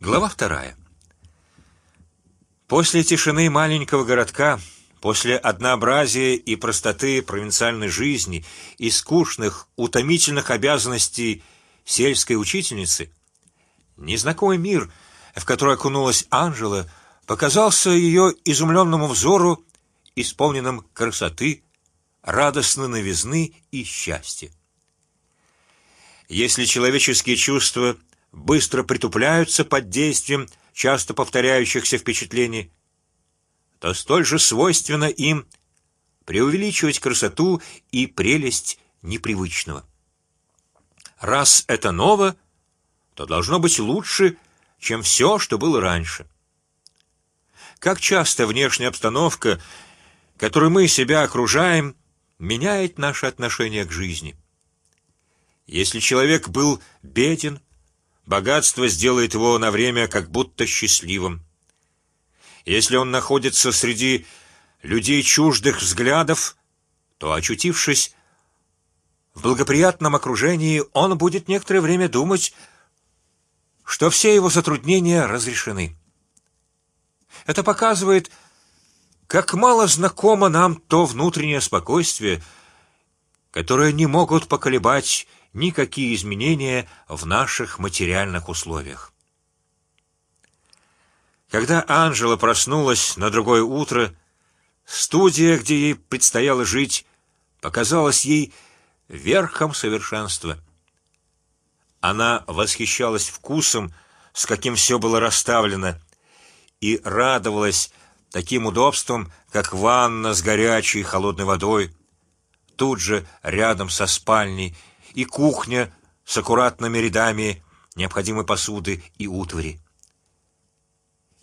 Глава вторая. После тишины маленького городка, после однообразия и простоты провинциальной жизни и скучных, утомительных обязанностей сельской учительницы, незнакомый мир, в который окунулась Анжела, показался ее изумленному взору исполненным красоты, радостной новизны и счастья. Если человеческие чувства быстро притупляются под действием часто повторяющихся впечатлений, то столь же свойственно им преувеличивать красоту и прелесть непривычного. Раз это ново, то должно быть лучше, чем все, что было раньше. Как часто внешняя обстановка, которой мы себя окружаем, меняет наше отношение к жизни. Если человек был беден, Богатство сделает его на время как будто счастливым. Если он находится среди людей чуждых взглядов, то очутившись в благоприятном окружении, он будет некоторое время думать, что все его затруднения разрешены. Это показывает, как мало знакомо нам то внутреннее спокойствие, которое не могут поколебать никакие изменения в наших материальных условиях. Когда Анжела проснулась на другое утро, студия, где ей предстояло жить, показалась ей верхом совершенства. Она восхищалась вкусом, с каким все было расставлено, и радовалась таким удобствам, как ванна с горячей и холодной водой, тут же рядом со спальней и кухня с аккуратными рядами необходимой посуды и утвари.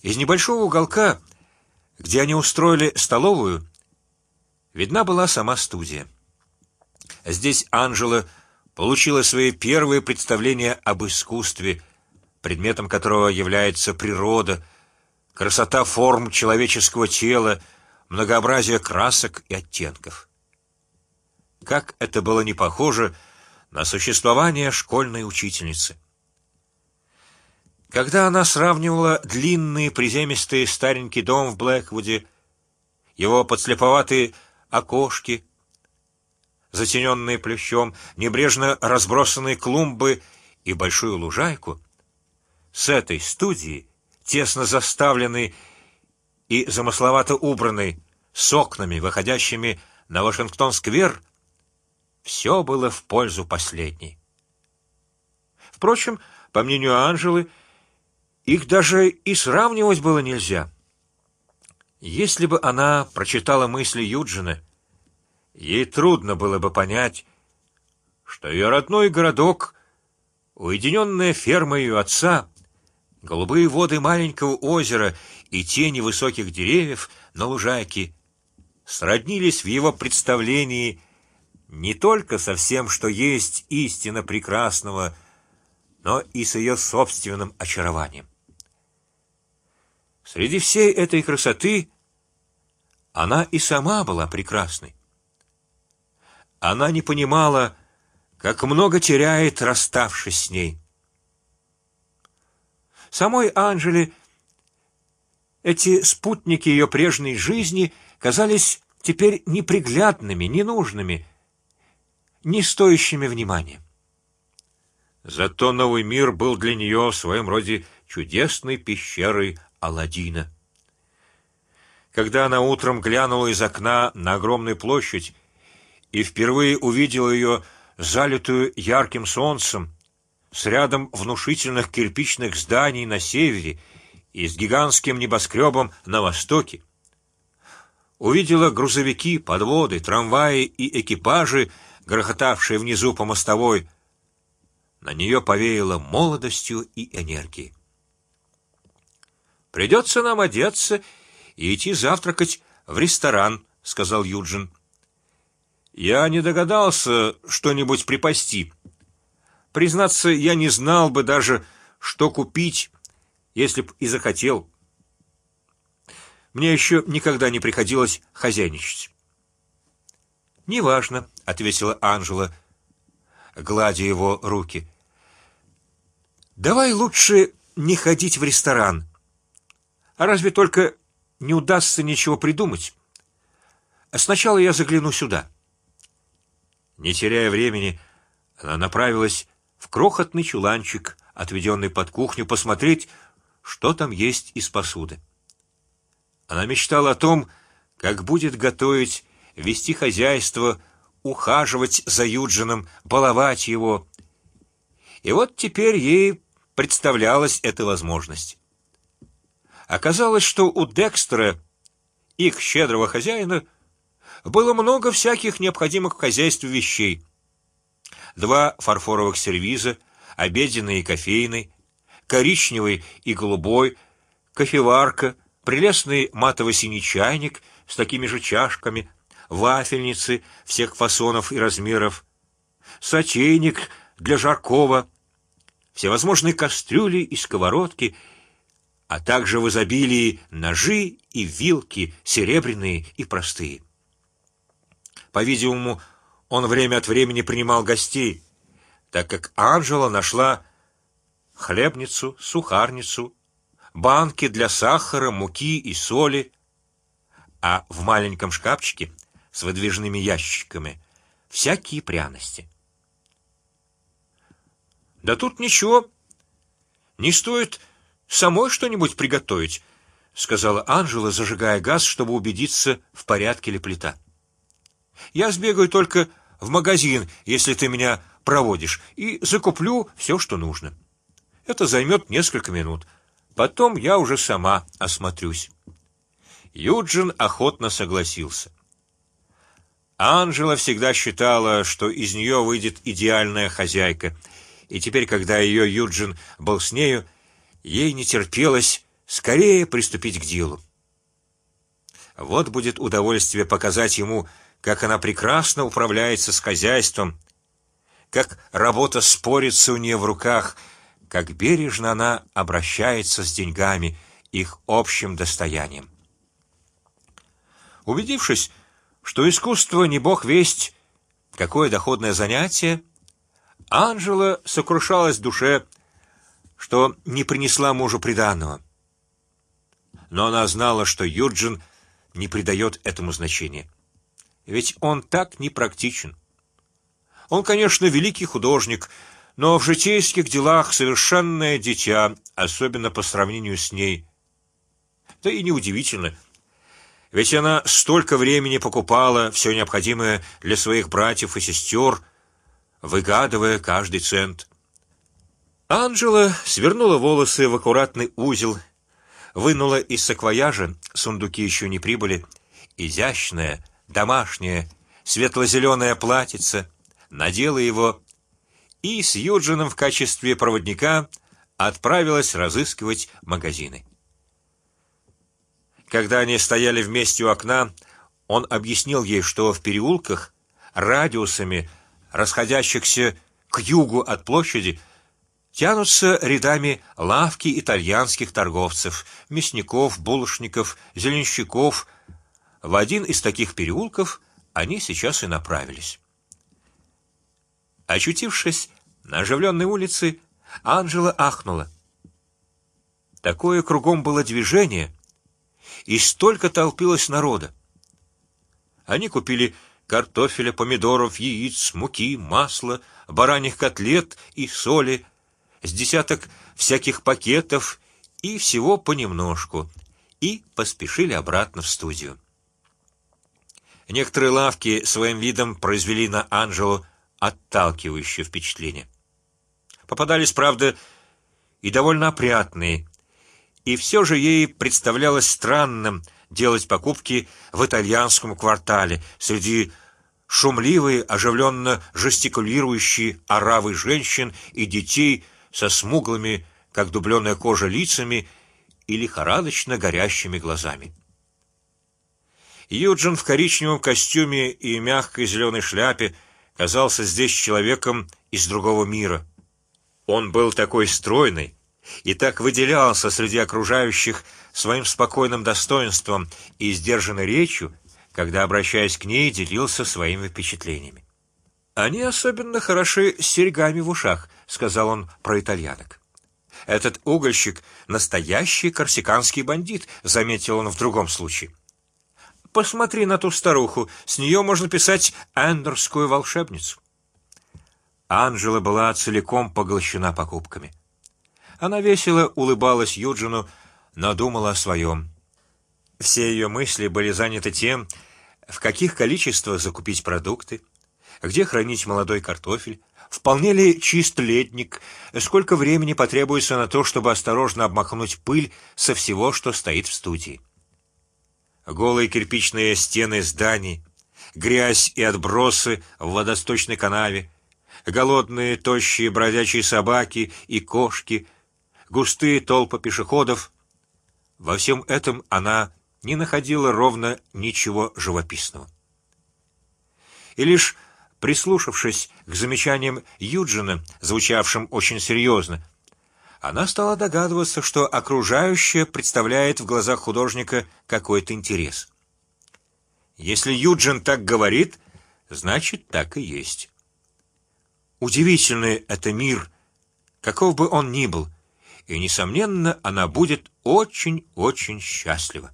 Из небольшого уголка, где они устроили столовую, видна была сама студия. Здесь Анжела получила свои первые представления об искусстве, предметом которого является природа, красота форм человеческого тела, многообразие красок и оттенков. Как это было не похоже на существование школьной учительницы. Когда она сравнивала длинный приземистый старенький дом в Блэквуде, его подслеповатые окошки, затененные плющом, небрежно разбросанные клумбы и большую лужайку, с этой студией, тесно заставленной и замысловато убранной, с окнами, выходящими на Вашингтон-сквер, все было в пользу последней. Впрочем, по мнению Анжелы, их даже и сравнивать было нельзя. Если бы она прочитала мысли Юджина, ей трудно было бы понять, что ее родной городок, уединенная ферма ее отца, голубые воды маленького озера и тени высоких деревьев на лужайке сроднились в его представлении не только со всем, что есть истина прекрасного, но и с ее собственным очарованием. Среди всей этой красоты она и сама была прекрасной. Она не понимала, как много теряет, расставшись с ней. Самой Анжеле эти спутники ее прежней жизни казались теперь неприглядными, ненужными не стоящими внимания. Зато новый мир был для нее в своем роде чудесной пещерой Аладдина. Когда она утром глянула из окна на огромную площадь и впервые увидела ее залитую ярким солнцем, с рядом внушительных кирпичных зданий на севере и с гигантским небоскребом на востоке, увидела грузовики, подводы, трамваи и экипажи грохотавшая внизу по мостовой, на нее повеяло молодостью и энергией. Придется нам одеться и идти завтракать в ресторан, сказал Юджин. Я не догадался что-нибудь припасти. Признаться, я не знал бы даже, что купить, если б и захотел. Мне еще никогда не приходилось хозяйничать. Неважно, ответила Анжела, гладя его руки. Давай лучше не ходить в ресторан. А разве только не удастся ничего придумать? Сначала я загляну сюда. Не теряя времени, она направилась в крохотный чуланчик, отведенный под кухню, посмотреть, что там есть из посуды. Она мечтала о том, как будет готовить, вести хозяйство, ухаживать за Юджином, баловать его. И вот теперь ей представлялась эта возможность. Оказалось, что у Декстера, их щедрого хозяина, было много всяких необходимых в хозяйстве вещей: два фарфоровых сервиза, обеденный и кофейный, коричневый и голубой, кофеварка, прелестный матово-синий чайник с такими же чашками, вафельницы всех фасонов и размеров, сотейник для жаркого, всевозможные кастрюли и сковородки, а также в изобилии ножи и вилки, серебряные и простые. По-видимому, он время от времени принимал гостей, так как Анжела нашла хлебницу, сухарницу, банки для сахара, муки и соли, а в маленьком шкафчике с выдвижными ящиками всякие пряности. Да тут ничего, не стоит самой что-нибудь приготовить, сказала Анжела, зажигая газ, чтобы убедиться, в порядке ли плита. Я сбегаю только в магазин, если ты меня проводишь, и закуплю все, что нужно. Это займет несколько минут. Потом я уже сама осмотрюсь. Юджин охотно согласился. Анжела всегда считала, что из нее выйдет идеальная хозяйка, и теперь, когда ее Юджин был с нею, ей не терпелось скорее приступить к делу. Вот будет удовольствие показать ему, как она прекрасно управляется с хозяйством, как работа спорится у нее в руках, как бережно она обращается с деньгами, их общим достоянием. Убедившись, что искусство не бог весть, какое доходное занятие, Анжела сокрушалась в душе, что не принесла мужу приданого. Но она знала, что Юджин не придает этому значения, ведь он так непрактичен. Он, конечно, великий художник, но в житейских делах совершенное дитя, особенно по сравнению с ней. Да и неудивительно, ведь она столько времени покупала все необходимое для своих братьев и сестер, выгадывая каждый цент. Анжела свернула волосы в аккуратный узел, вынула из саквояжа сундуки еще не прибыли изящное домашнее светло-зеленое платьице, надела его и с Юджином в качестве проводника отправилась разыскивать магазины. Когда они стояли вместе у окна, он объяснил ей, что в переулках радиусами, расходящихся к югу от площади, тянутся рядами лавки итальянских торговцев, мясников, булочников, зеленщиков. В один из таких переулков они сейчас и направились. Очутившись на оживленной улице, Анжела ахнула. Такое кругом было движение, и столько толпилось народа. Они купили картофеля, помидоров, яиц, муки, масла, бараньих котлет и соли, с десяток всяких пакетов и всего понемножку, и поспешили обратно в студию. Некоторые лавки своим видом произвели на Анжелу отталкивающее впечатление. Попадались, правда, и довольно опрятные, и все же ей представлялось странным делать покупки в итальянском квартале среди шумливой, оживленно жестикулирующей оравы женщин и детей со смуглыми, как дубленая кожа, лицами и лихорадочно горящими глазами. Юджин в коричневом костюме и мягкой зеленой шляпе казался здесь человеком из другого мира. Он был такой стройный, и так выделялся среди окружающих своим спокойным достоинством и сдержанной речью, когда, обращаясь к ней, делился своими впечатлениями. Они особенно хороши с серьгами в ушах, сказал он про итальянок. Этот угольщик настоящий корсиканский бандит, заметил он в другом случае. Посмотри на ту старуху, с нее можно писать андерскую волшебницу. Анжела была целиком поглощена покупками. Она весело улыбалась Юджину, но думала о своем. Все ее мысли были заняты тем, в каких количествах закупить продукты, где хранить молодой картофель, вполне ли чист ледник, сколько времени потребуется на то, чтобы осторожно обмахнуть пыль со всего, что стоит в студии. Голые кирпичные стены зданий, грязь и отбросы в водосточной канаве, голодные тощие бродячие собаки и кошки, густые толпы пешеходов. Во всем этом она не находила ровно ничего живописного. И лишь прислушавшись к замечаниям Юджина, звучавшим очень серьезно, она стала догадываться, что окружающее представляет в глазах художника какой-то интерес. Если Юджин так говорит, значит так и есть. Удивительный это мир, каков бы он ни был, и несомненно она будет очень-очень счастлива.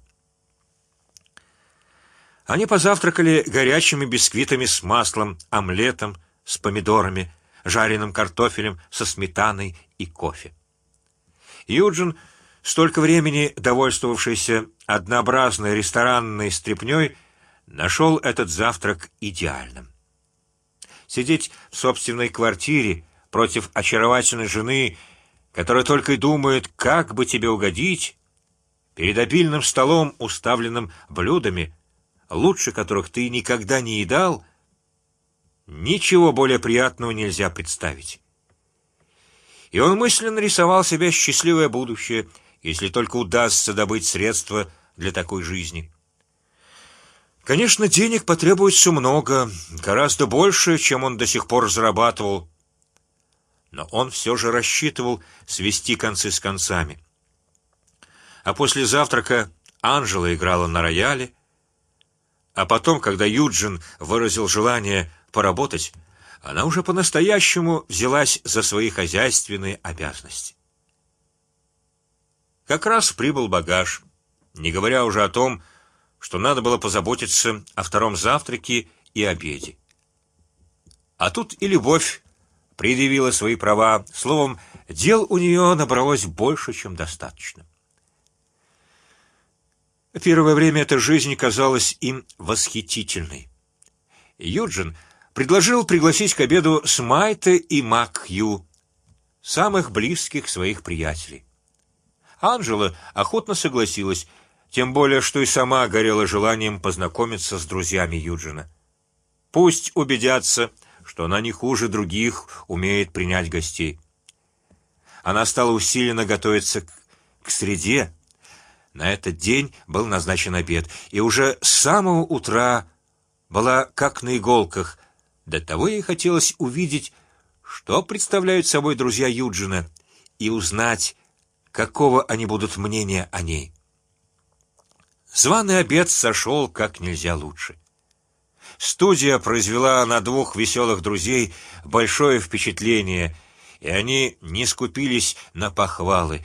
Они позавтракали горячими бисквитами с маслом, омлетом с помидорами, жареным картофелем со сметаной и кофе. Юджин, столько времени довольствовавшийся однообразной ресторанной стряпнёй, нашел этот завтрак идеальным. Сидеть в собственной квартире против очаровательной жены, которая только и думает, как бы тебе угодить, перед обильным столом, уставленным блюдами, лучше которых ты никогда не едал, ничего более приятного нельзя представить. И он мысленно рисовал себе счастливое будущее, если только удастся добыть средства для такой жизни. Конечно, денег потребуется много, гораздо больше, чем он до сих пор зарабатывал. Но он все же рассчитывал свести концы с концами. А после завтрака Анжела играла на рояле, а потом, когда Юджин выразил желание поработать, она уже по-настоящему взялась за свои хозяйственные обязанности. Как раз прибыл багаж, не говоря уже о том, что надо было позаботиться о втором завтраке и обеде. А тут и любовь предъявила свои права. Словом, дел у нее набралось больше, чем достаточно. Первое время эта жизнь казалась им восхитительной. Юджин предложил пригласить к обеду Смайта и Макью, самых близких своих приятелей. Анжела охотно согласилась, тем более, что и сама горела желанием познакомиться с друзьями Юджина. Пусть убедятся, что она не хуже других умеет принять гостей. Она стала усиленно готовиться к, к среде, на этот день был назначен обед, и уже с самого утра была как на иголках. До того ей хотелось увидеть, что представляют собой друзья Юджина, и узнать, какого они будут мнения о ней. Званый обед сошел как нельзя лучше. Студия произвела на двух веселых друзей большое впечатление, и они не скупились на похвалы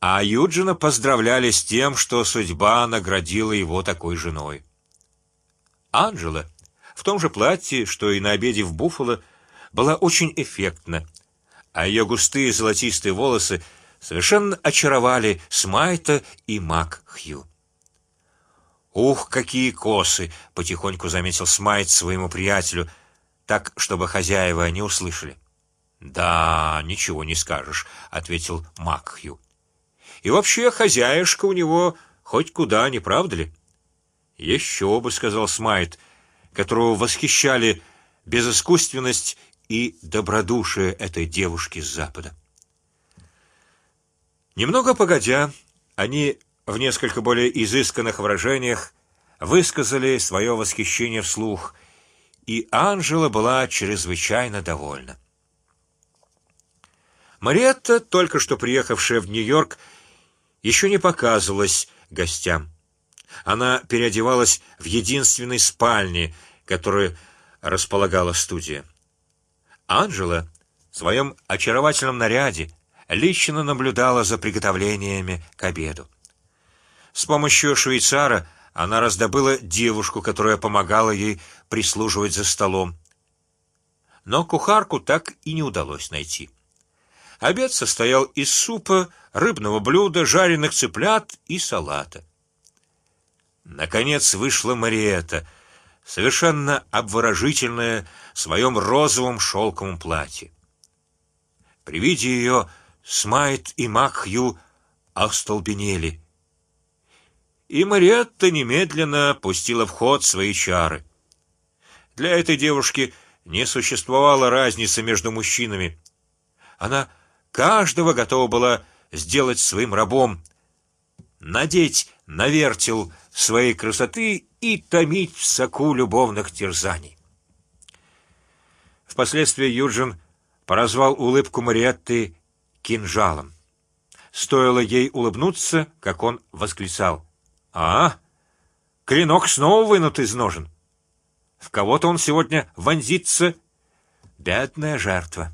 а Юджина поздравляли с тем, что судьба наградила его такой женой. Анжела в том же платье, что и на обеде в Буффало, была очень эффектна, а ее густые золотистые волосы совершенно очаровали Смайта и Мак Хью. Ух, какие косы! потихоньку заметил Смайт своему приятелю, так, чтобы хозяева не услышали. Да, ничего не скажешь, ответил Мак Хью. И вообще хозяюшка у него хоть куда, не правда ли? Еще бы, сказал Смайт, которого восхищали безыскусственность и добродушие этой девушки с запада. Немного погодя, они в несколько более изысканных выражениях высказали свое восхищение вслух, и Анжела была чрезвычайно довольна. Мариетта, только что приехавшая в Нью-Йорк, еще не показывалась гостям. Она переодевалась в единственной спальне, которую располагала студия. Анжела в своем очаровательном наряде, лично наблюдала за приготовлениями к обеду. С помощью швейцара она раздобыла девушку, которая помогала ей прислуживать за столом. Но кухарку так и не удалось найти. Обед состоял из супа, рыбного блюда, жареных цыплят и салата. Наконец вышла Мариэта, совершенно обворожительная в своем розовом шелковом платье. При виде ее Смайт и Макхью остолбенели и Мариетта немедленно пустила в ход свои чары. Для этой девушки не существовало разницы между мужчинами. Она каждого готова была сделать своим рабом, надеть на вертел своей красоты и томить в соку любовных терзаний. Впоследствии Юджин поразвал улыбку Мариетты кинжалом. Стоило ей улыбнуться, как он восклицал: а? Клинок снова вынут из ножен. В кого-то он сегодня вонзится. Бедная жертва.